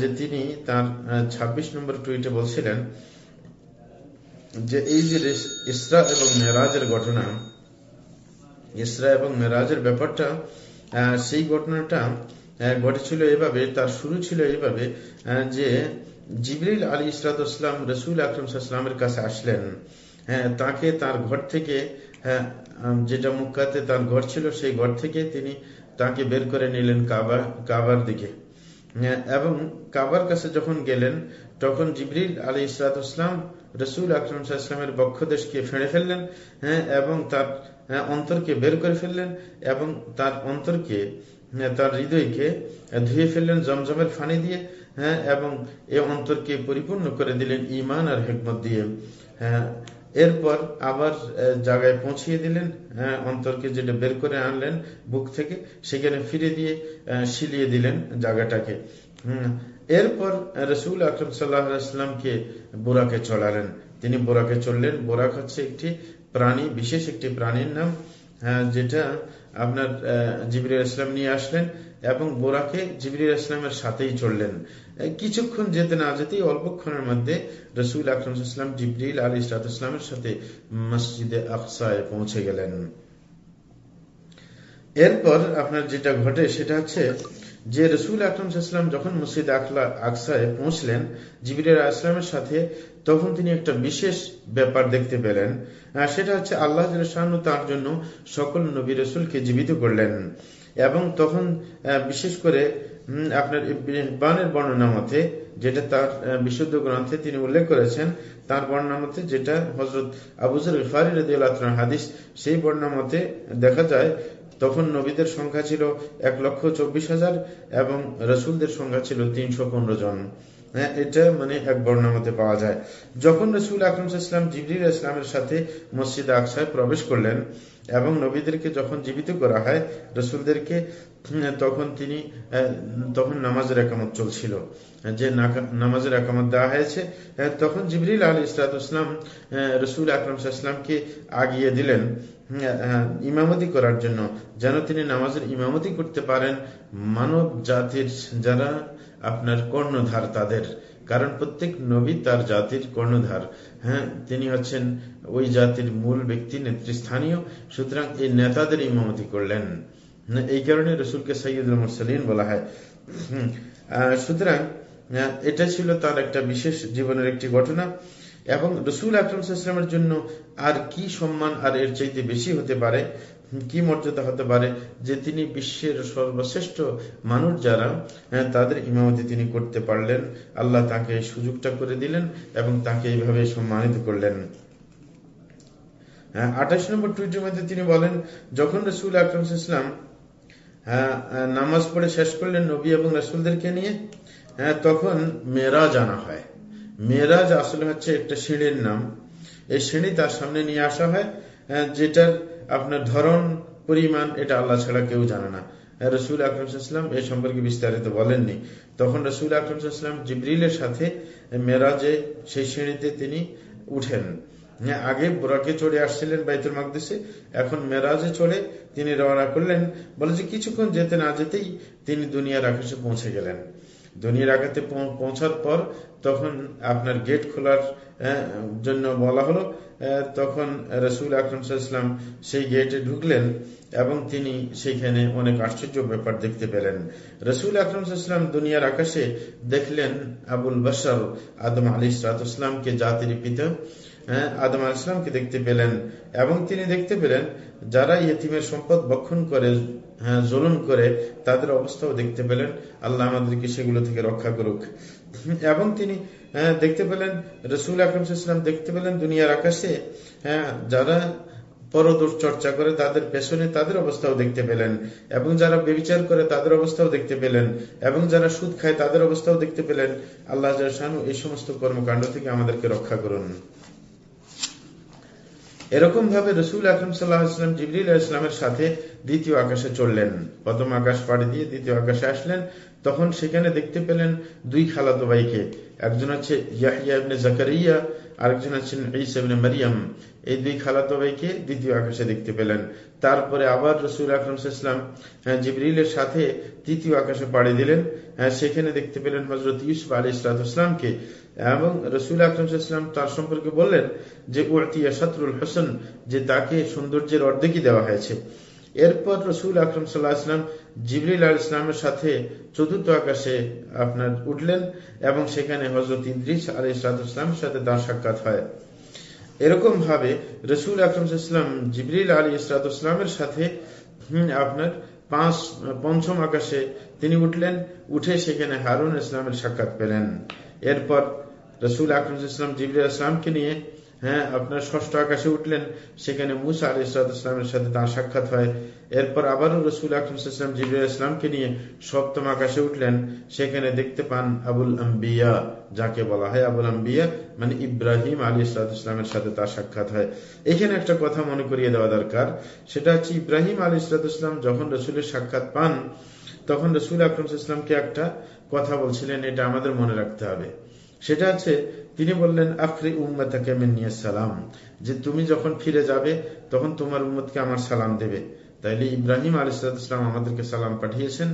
যে তিনি তার ২৬ নম্বর টুইটে বলছিলেন যে এই যে ইসরা এবং মেরাজের ঘটনা, ইসরা এবং মেরাজের ব্যাপারটা সেই ঘটনাটা ঘটেছিল এভাবে, তার শুরু ছিল এইভাবে যে জিবরিল আলী ইসরাতাম রসুল আকরম আকরমসাল্লামের কাছে আসলেন। হ্যাঁ তাকে তার ঘর থেকে হ্যাঁ যেটা মুক্কাতে তার ঘর ছিল, সেই ঘর থেকে তিনি তাকে বের করে নিলেন কাবা, কাবার দিকে। এবং কাবার কাছে যখন গেলেন, তখন জিবরিল আলী ইসরাতাম রসুল আকরম ইসলামের বক্ষদেশকে ফেঁড়ে ফেললেন হ্যাঁ এবং তার অন্তরকে বের করে ফেললেন এবং তার অন্তরকে তার হৃদয়কে ধুয়ে ফেললেন জমজমের ফানি দিয়ে হ্যাঁ এবং এ অন্তরকে পরিপূর্ণ করে দিলেন ইমান আর হেকমত দিয়ে হ্যাঁ এরপর আবার জায়গায় পৌঁছিয়ে দিলেন অন্তরকে যেটা বের করে আনলেন বুক থেকে, সেখানে ফিরে দিয়ে শিলিয়ে দিলেন জায়গাটাকে। এরপর রসুল আকরম সাল্লাহামকে বোরাকে চড়ালেন। তিনি বোরাকে চললেন বোরাক হচ্ছে একটি প্রাণী, বিশেষ একটি প্রাণীর নাম যেটা আপনার জিবির ইসলাম নিয়ে আসলেন এবং বোরাকে জিবির ইসলামের সাথেই চললেন। কিছুক্ষণ যেতে না যেতেই অল্পক্ষণের মধ্যে রসুল আকরম ইসলাম জিবরিল আলী ইসলামের সাথে মসজিদে আকসায় পৌঁছে গেলেন। এরপর আপনার যেটা ঘটে সেটা হচ্ছে যে রসুল আকরমসাল্লাম যখন মসজিদ আকসায় পৌঁছলেন জিবির আসলামের সাথে তখন তিনি একটা বিশেষ ব্যাপার দেখতে পেলেন সেটা হচ্ছে আল্লাহ তার জন্য সকল নবী রসুলকে জীবিত করলেন। এবং তখন বিশেষ করে আপনার বানের বর্ণনা মতে যেটা তার বিশুদ্ধ গ্রন্থে তিনি উল্লেখ করেছেন, তার বর্ণনা মতে যেটা হজরত আবুজর ইফারি হাদিস, সেই বর্ণনা মতে দেখা যায়, তখন নবীদের সংখ্যা ছিল এক লক্ষ চব্বিশ হাজার এবং রসুলদের সংখ্যা ছিল তিনশো পনেরো জন। হ্যাঁ এটা মানে এক বর্ণামতে পাওয়া যায়। যখন রসুল আকরম ইসলাম জিবরিল ইসলামের সাথে মসজিদ আকসায় প্রবেশ করলেন এবং নবীদেরকে যখন জীবিত করা হয়, রসুলদেরকে তখন তিনি তখন নামাজের একামত চলছিল। যে নামাজের একামত দেওয়া হয়েছে তখন জিবরিল আলী ইসলাম রসুল আকরম ইসলামকে আগিয়ে দিলেন ইমামতি করার জন্য। যেন তিনি নামাজের ইমামতি করতে পারেন মানব জাতির, যারা আপনার কর্ণধার তাদের। কারণ প্রত্যেক নবী তার জাতির কর্ণধার। হ্যাঁ তিনি হচ্ছেন ওই জাতির মূল ব্যক্তি, নেতৃস্থানীয়। সুতরাং এই নেতাদের ইমামতি করলেন। এই কারণে রসুলকে সৈয়দুল মুরসালিন বলা হয়। সুতরাং এটা ছিল তার একটা বিশেষ জীবনের একটি ঘটনা। এবং রসুল আকরমের জন্য আর কি সম্মান আর এর চাইতে বেশি হতে পারে কি মর্যাদা হতে পারে যে তিনি বিশ্বের সর্বশ্রেষ্ঠ মানুষ যারা তাদের ইমামতি তিনি করতে পারলেন। আল্লাহ তাকে সুযোগটা করে দিলেন এবং তাকে এইভাবে সম্মানিত করলেন। আঠাশ নম্বর তিনি বলেন, যখন রসুল আকরম ইসলাম নামাজ পড়ে শেষ করলেন নবী এবং রসুলদেরকে নিয়ে তখন মেরাজ আনা হয়। মেরাজ আসলে হচ্ছে একটা সিঁড়ির নাম। এই সিঁড়ি তার সামনে নিয়ে আসা হয়। যেটার আপনার ধরন, পরিমাণ, এটা আল্লাহ ছাড়া কেউ জানে না। রসুল আকরমসাল্লাম এ সম্পর্কে বিস্তারিত বলেননি। তখন রসুল আকরমসাল্লাম জিবরিলের সাথে মেরাজে সেই শ্রেণীতে তিনি উঠেন। আগে বোরাকে চড়ে আসছিলেন বাইতুল মাকদেশে এখন মেরাজে চড়ে তিনি রওনা করলেন। বলে যে কিছুক্ষণ যেতে না যেতেই তিনি দুনিয়ার আকাশে পৌঁছে গেলেন। দুনিয়ার আঘাতে পৌঁছার পর তখন আপনার গেট খোলার জন্য বলা হলো তখন রসুল আকরম ইসলাম সেই গেটে ঢুকলেন এবং তিনি সেখানে অনেক আশ্চর্য ব্যাপার দেখতে পেলেন। রসুল আকরম ইসলাম দুনিয়ার আকাশে দেখলেন আবুল বসর আদম আলী ইসলামকে জাতির পিতা। আদম আল ইসলামকে দেখতে পেলেন এবং তিনি দেখতে পেলেন যারা ইয়েতিমের সম্পদ বক্ষণ করে হ্যাঁ জুলুম করে, তাদের অবস্থাও দেখতে পেলেন। আল্লাহ আমাদেরকে সেগুলো থেকে রক্ষা করুক। এবং তিনি দেখতে পেলেন, রসুল আকরম ইসলাম দেখতে পেলেন দুনিয়ার আকাশে হ্যাঁ যারা পরদূর চর্চা করে তাদের পেছনে তাদের অবস্থাও দেখতে পেলেন। এবং যারা বেবিচার করে তাদের অবস্থাও দেখতে পেলেন। এবং যারা সুদ খায় তাদের অবস্থাও দেখতে পেলেন। আল্লাহ এই সমস্ত কর্মকাণ্ড থেকে আমাদেরকে রক্ষা করুন। এরকম ভাবে রসুল আকরম সাল্লাহাম জিবরিল ইসলামের সাথে দ্বিতীয় আকাশে চললেন। প্রথম আকাশ পাড়ি দিয়ে দ্বিতীয় আকাশে আসলেন। তখন সেখানে দেখতে পেলেন দুই খালাতো ভাইকে। একজন হচ্ছে ইয়াহিয়া ইবনে জাকারিয়া আরেকজন আছেন ইসা মারিয়াম। এই দুই খালাতো ভাইকে দ্বিতীয় আকাশে দেখতে পেলেন। তারপরে আবার রসুল আকরম ইসলাম জিবরিলের সাথে তৃতীয় আকাশে পাড়ি দিলেন। হ্যাঁ, সেখানে দেখতে পেলেন হজরত ইউসুফ আলী ইসলাতামকে এবং রসুল আকরম ইসলাম তার সম্পর্কে বললেন যে উর্তিয়া সাতরুল হোসেন যে তাকে সৌন্দর্যের অর্ধেকই দেওয়া হয়েছে। এরপর রসুল আকরম সাল্লাহ ইসলাম জিবরিল আল ইসলামের সাথে চতুর্থ আকাশে আপনার উঠলেন এবং সেখানে হজরত ইদ্রিস আলী ইসলামের সাথে তার সাক্ষাৎ হয়। এরকম ভাবে রসুল আকরম ইসলাম জিবরিল আলী ইসলামের সাথে আপনার পাঁচ, পঞ্চম আকাশে তিনি উঠলেন, উঠে সেখানে হারুন ইসলামের সাক্ষাৎ পেলেন। এরপর রসুল আকরম ইসলাম জিবরিল ইসলামকে নিয়ে হ্যাঁ আপনার ষষ্ঠ আকাশে উঠলেন, সেখানে মুসা আলী ইসলামের সাথে তার সাক্ষাৎ হয়। এরপর আবারও রসুল আকরমসাল্লাম জিবুল ইসলামকে নিয়ে সপ্তম আকাশে উঠলেন, সেখানে দেখতে পান আবুল আম্বিয়া, যাকে বলা হয় আবুল আম্বিয়া মানে ইব্রাহিম আলী ইসলামের সাথে তার সাক্ষাৎ হয়। এখানে একটা কথা মনে করিয়ে দেওয়া দরকার, সেটা হচ্ছে ইব্রাহিম আলী ইসলাম যখন রসুলের সাক্ষাৎ পান, তখন রসুল আকরম ইসলামকে একটা কথা বলছিলেন, এটা আমাদের মনে রাখতে হবে। সেটা হচ্ছে তিনি বললেন আখরি উম্মতাকে নিয়ে সালাম। যে তুমি যখন ফিরে যাবে তখন তোমার উম্মতকে আমার সালাম দেবে। তাইলে ইব্রাহিম আলিসাল্লাম আমাদেরকে সালাম পাঠিয়েছেন।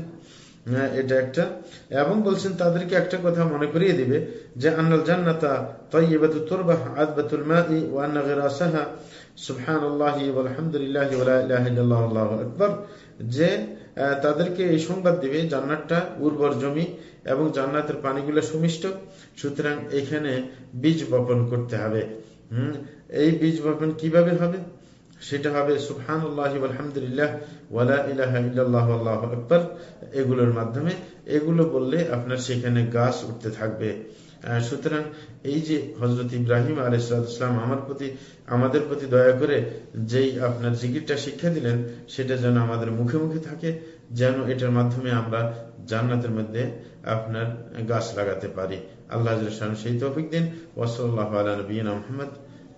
হ্যাঁ, এটা একটা। এবং বলছেন তাদেরকে একটা কথা মনে করিয়ে দিবে যে আন্নাল জান্নাতা তৈবাতু তুরবাহ আদবাতুল মাই ওয়ান্না যে তাদেরকে এই সংবাদ দিবে, জান্নাতটা উর্বর জমি এবং জান্নাতের পানিগুলো সুমিষ্ট। সুতরাং এখানে বীজ বপন করতে হবে। হম, এই বীজ বপন কীভাবে হবে? সেটা হবে সুফহান আলহামদুলিল্লাহ এগুলোর মাধ্যমে। এগুলো বললে আপনার সেখানে গাছ উঠতে থাকবে। সুতরাং এই যে হজরত ইব্রাহিম আলাইসালাম আমার প্রতি, আমাদের প্রতি দয়া করে যেই আপনার জিকিরটা শিক্ষা দিলেন, সেটা যেন আমাদের মুখে মুখে থাকে, যেন এটার মাধ্যমে আমরা জান্নাতের মধ্যে আপনার গাছ লাগাতে পারি। আল্লাহ সেই তৌফিক দিন। ওসল্লাহ আলা নবীনা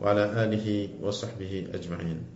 ওয়ালা আলহি ওসাহবিহি আজমাইন।